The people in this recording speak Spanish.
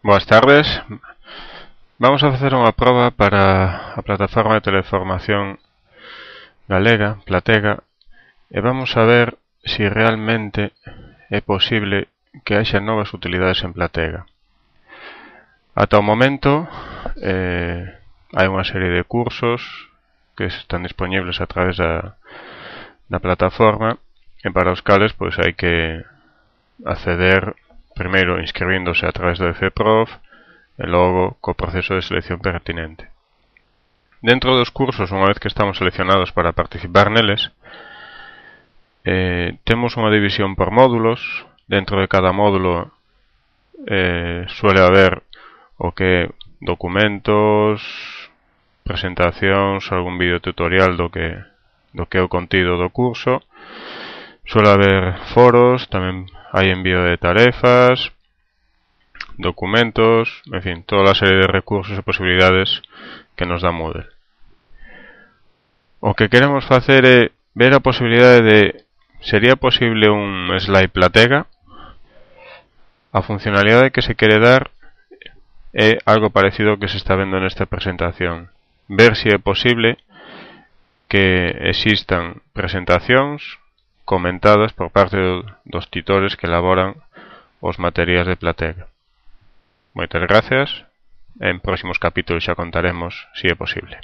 Boas tardes. Vamos a facer unha proba para a plataforma de teleformación galega, Platega, e vamos a ver se si realmente é posible que haxa novas utilidades en Platega. Ata o momento eh, hai unha serie de cursos que están disponibles a través da, da plataforma e para os cales pois, hai que acceder primeiro inscribíndose a través do FPROF e logo co proceso de selección pertinente. Dentro dos cursos, unha vez que estamos seleccionados para participar neles, eh, temos unha división por módulos. Dentro de cada módulo eh, suele haber o que documentos, presentacións, algún vídeo tutorial do que, do que é o contido do curso. Suele haber foros, tamén hai envío de tarefas, documentos, en fin, toda a serie de recursos e posibilidades que nos dá Moodle. O que queremos facer é ver a posibilidade de sería posible un slide platega a funcionalidade que se quere dar é algo parecido ao que se está vendo nesta presentación ver se é posible que existan presentacións comentadas por parte dos titores que elaboran os materiais de Platega. Moitas gracias. En próximos capítulos xa contaremos si é posible.